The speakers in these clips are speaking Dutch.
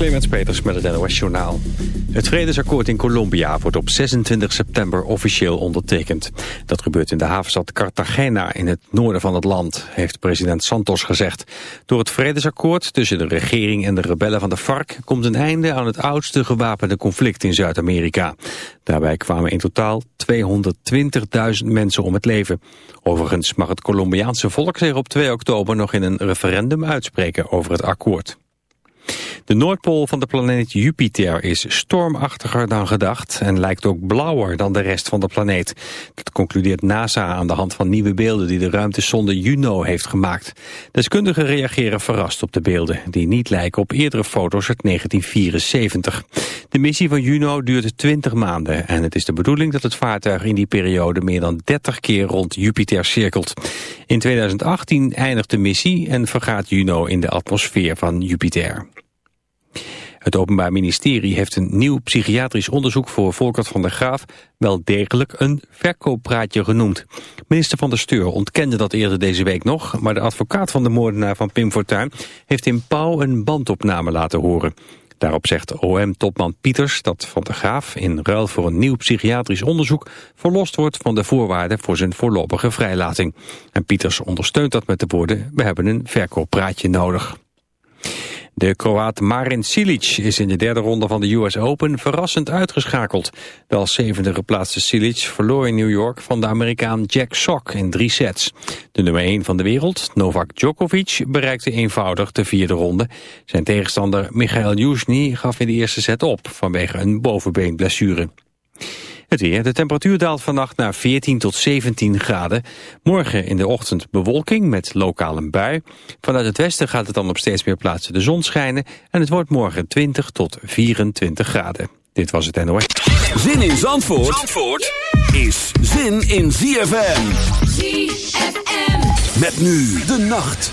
Clemens Peters met het NOS Journaal. Het vredesakkoord in Colombia wordt op 26 september officieel ondertekend. Dat gebeurt in de havenstad Cartagena in het noorden van het land, heeft president Santos gezegd. Door het vredesakkoord tussen de regering en de rebellen van de FARC... komt een einde aan het oudste gewapende conflict in Zuid-Amerika. Daarbij kwamen in totaal 220.000 mensen om het leven. Overigens mag het Colombiaanse volk zich op 2 oktober nog in een referendum uitspreken over het akkoord. De Noordpool van de planeet Jupiter is stormachtiger dan gedacht en lijkt ook blauwer dan de rest van de planeet. Dat concludeert NASA aan de hand van nieuwe beelden die de ruimtesonde Juno heeft gemaakt. Deskundigen reageren verrast op de beelden, die niet lijken op eerdere foto's uit 1974. De missie van Juno duurt 20 maanden en het is de bedoeling dat het vaartuig in die periode meer dan 30 keer rond Jupiter cirkelt. In 2018 eindigt de missie en vergaat Juno in de atmosfeer van Jupiter. Het Openbaar Ministerie heeft een nieuw psychiatrisch onderzoek voor Volkert van der Graaf wel degelijk een verkooppraatje genoemd. Minister van der Steur ontkende dat eerder deze week nog, maar de advocaat van de moordenaar van Pim Fortuyn heeft in Pauw een bandopname laten horen. Daarop zegt OM-topman Pieters dat Van der Graaf in ruil voor een nieuw psychiatrisch onderzoek verlost wordt van de voorwaarden voor zijn voorlopige vrijlating. En Pieters ondersteunt dat met de woorden, we hebben een verkooppraatje nodig. De Kroaat Marin Cilic is in de derde ronde van de US Open verrassend uitgeschakeld. De als zevende geplaatste Cilic verloor in New York van de Amerikaan Jack Sock in drie sets. De nummer 1 van de wereld, Novak Djokovic, bereikte eenvoudig de vierde ronde. Zijn tegenstander Michael Jusny gaf in de eerste set op vanwege een bovenbeenblessure. Het weer. De temperatuur daalt vannacht naar 14 tot 17 graden. Morgen in de ochtend bewolking met lokaal een bui. Vanuit het westen gaat het dan op steeds meer plaatsen de zon schijnen. En het wordt morgen 20 tot 24 graden. Dit was het NOS. Zin in Zandvoort, Zandvoort is zin in ZFM. ZFM. Met nu de nacht.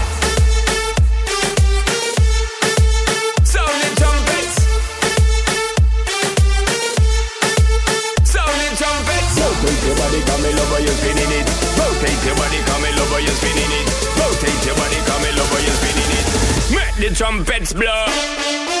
In over, you're spinning it. Rotate your body, come in over, you're spinning it. Rotate your body, come in over, you're spinning it. Make the trumpets blow.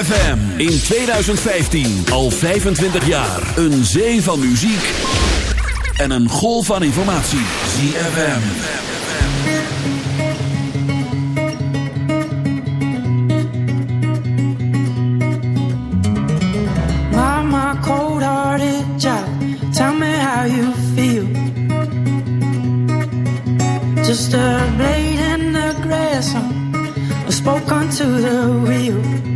In 2015, al 25 jaar. Een zee van muziek en een golf van informatie. ZFM. Mama, cold-hearted child, tell me how you feel. Just a blade in the grass, I spoke onto the wheel.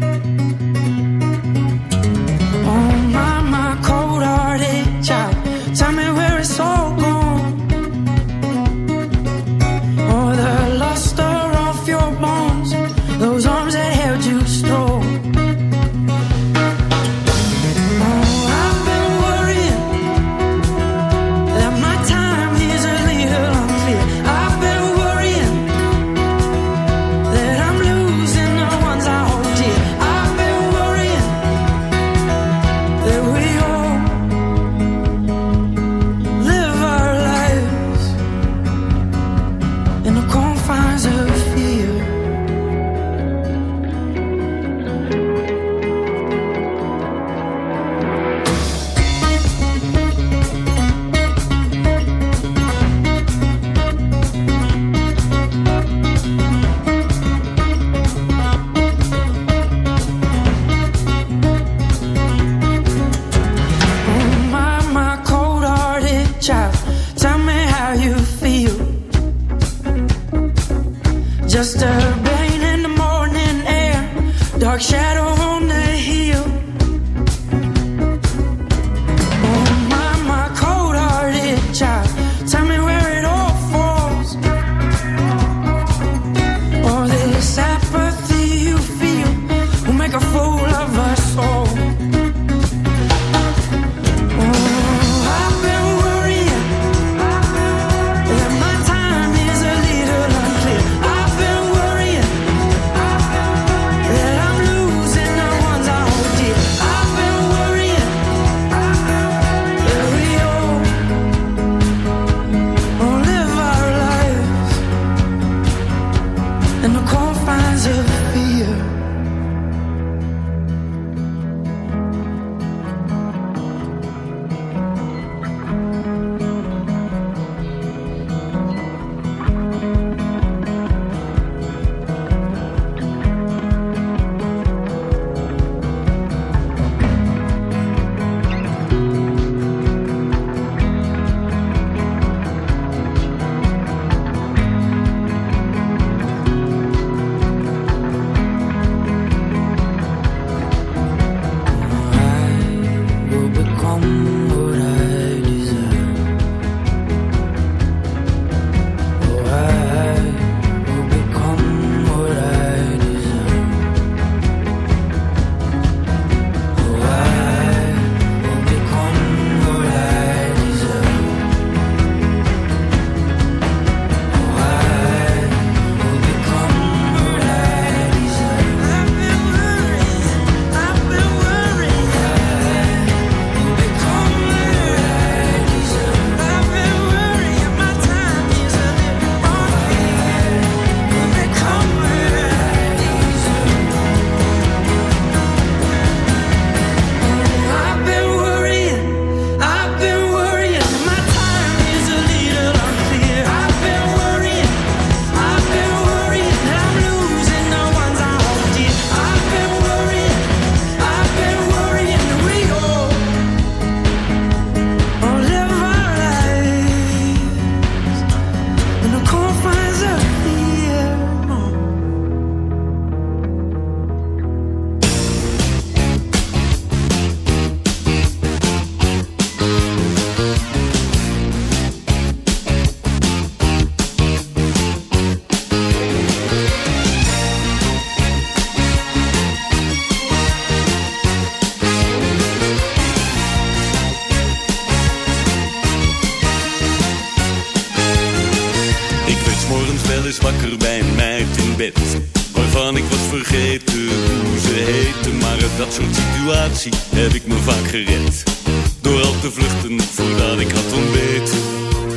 vluchten voordat ik had ontbeet.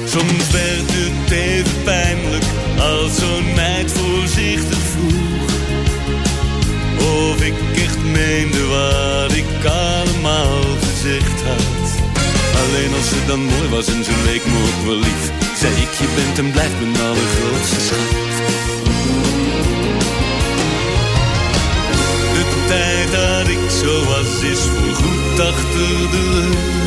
Soms werd het even pijnlijk als zo'n meid voorzichtig vroeg. Of ik echt meende wat ik allemaal gezegd had. Alleen als ze dan mooi was en ze leek me ook wel lief. Zei ik, je bent en blijft mijn allergrootste schat. De tijd dat ik zo was is voorgoed achter de rug.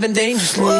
living dangerously.